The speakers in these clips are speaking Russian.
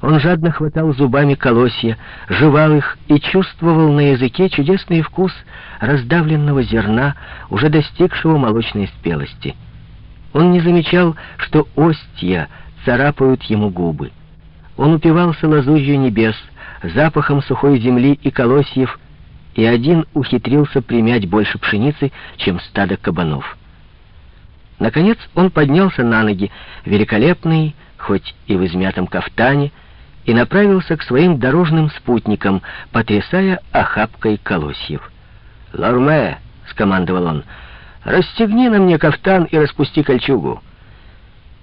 Он жадно хватал зубами колосья, жевал их и чувствовал на языке чудесный вкус раздавленного зерна, уже достигшего молочной спелости. Он не замечал, что остья царапают ему губы. Он упивался лазурью небес, запахом сухой земли и колосьев, и один ухитрился примять больше пшеницы, чем стадо кабанов. Наконец он поднялся на ноги, великолепный, хоть и в измятом кафтане, и направился к своим дорожным спутникам, потрясая охапкой колосьев. «Лорме!» — скомандовал он. «Расстегни на мне кафтан и распусти кольчугу».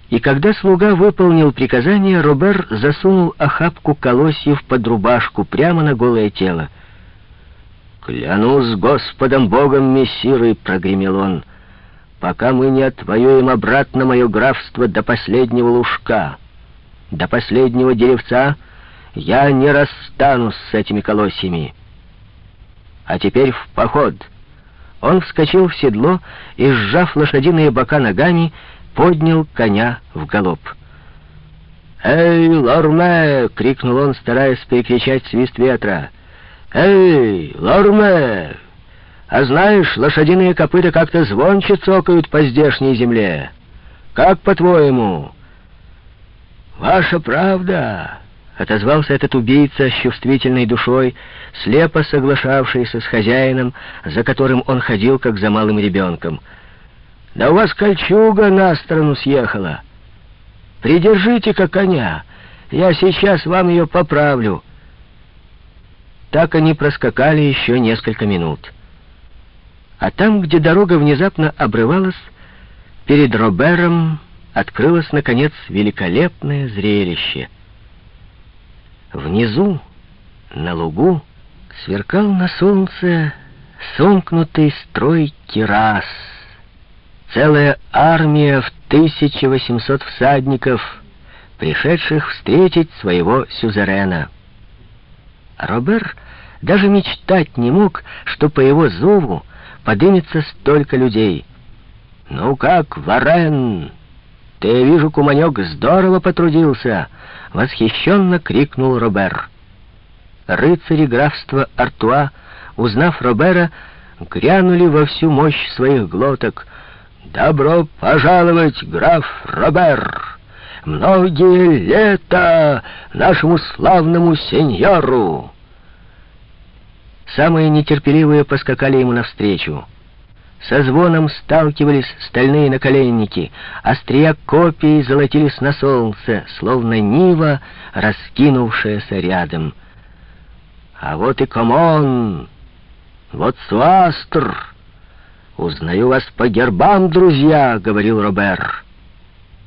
И когда слуга выполнил приказание, Робер засунул охапку колосьев под рубашку прямо на голое тело. «Клянусь Господом Богом Мессирой!» — прогремел он. «Пока мы не отвоюем обратно мое графство до последнего лужка, до последнего деревца, я не расстанусь с этими колосьями. А теперь в поход!» Он вскочил в седло и, сжав лошадиные бока ногами, поднял коня в галоп. «Эй, Лорме!» — крикнул он, стараясь перекричать свист ветра. «Эй, Лорме! А знаешь, лошадиные копыта как-то звонче цокают по здешней земле. Как по-твоему?» «Ваша правда!» — отозвался этот убийца с чувствительной душой, слепо соглашавшийся с хозяином, за которым он ходил, как за малым ребенком. «Да у вас кольчуга на сторону съехала. Придержите-ка коня, я сейчас вам ее поправлю». Так они проскакали еще несколько минут. А там, где дорога внезапно обрывалась, перед Робером открылось, наконец, великолепное зрелище. Внизу, на лугу, сверкал на солнце сомкнутый строй кирас. Целая армия в 1800 всадников, пришедших встретить своего сюзерена. Робер даже мечтать не мог, что по его зову подымется столько людей. «Ну как, Варен? Ты, я вижу, куманек, здорово потрудился!» — восхищенно крикнул Робер. Рыцари графства Артуа, узнав Робера, грянули во всю мощь своих глоток. «Добро пожаловать, граф Робер! Многие лета нашему славному сеньору!» Самые нетерпеливые поскакали ему навстречу. Со звоном сталкивались стальные наколенники, острия копий золотились на солнце, словно нива, раскинувшаяся рядом. «А вот и Комон! Вот Суастр! Узнаю вас по гербам, друзья!» — говорил Робер.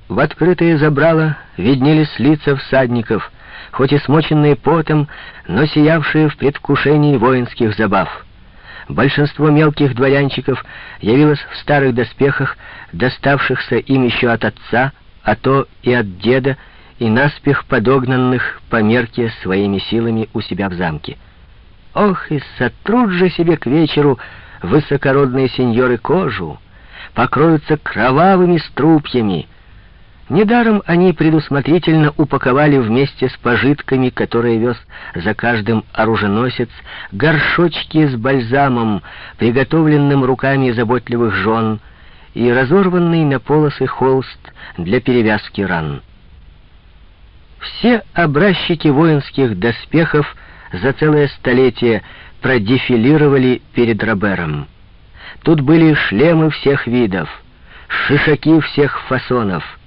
В открытые забрала виднелись лица всадников — хоть и смоченные потом, но сиявшие в предвкушении воинских забав. Большинство мелких дворянчиков явилось в старых доспехах, доставшихся им еще от отца, а то и от деда, и наспех подогнанных по мерке своими силами у себя в замке. Ох, и сотрут же себе к вечеру высокородные сеньоры кожу, покроются кровавыми струпьями, Недаром они предусмотрительно упаковали вместе с пожитками, которые вез за каждым оруженосец, горшочки с бальзамом, приготовленным руками заботливых жен, и разорванный на полосы холст для перевязки ран. Все образчики воинских доспехов за целое столетие продефилировали перед Робером. Тут были шлемы всех видов, шишаки всех фасонов —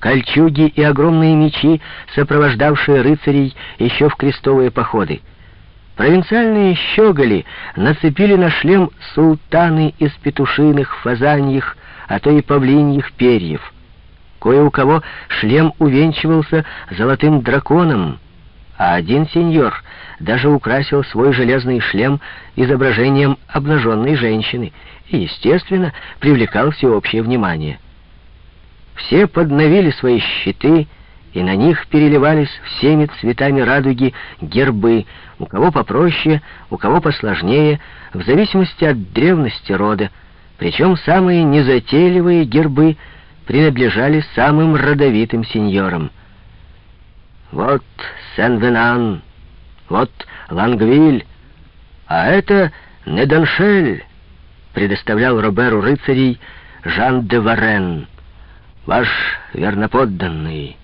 кольчуги и огромные мечи, сопровождавшие рыцарей еще в крестовые походы. Провинциальные щеголи нацепили на шлем султаны из петушиных, фазаньих, а то и павлиньих перьев. Кое у кого шлем увенчивался золотым драконом, а один сеньор даже украсил свой железный шлем изображением обнаженной женщины и, естественно, привлекал всеобщее внимание. Все подновили свои щиты, и на них переливались всеми цветами радуги гербы, у кого попроще, у кого посложнее, в зависимости от древности рода. Причем самые незатейливые гербы принадлежали самым родовитым сеньорам. Вот Сен-Венан, вот Лангвиль, а это Недоншель, предоставлял Роберу рыцарей Жан де Варен, ваш верноподданный».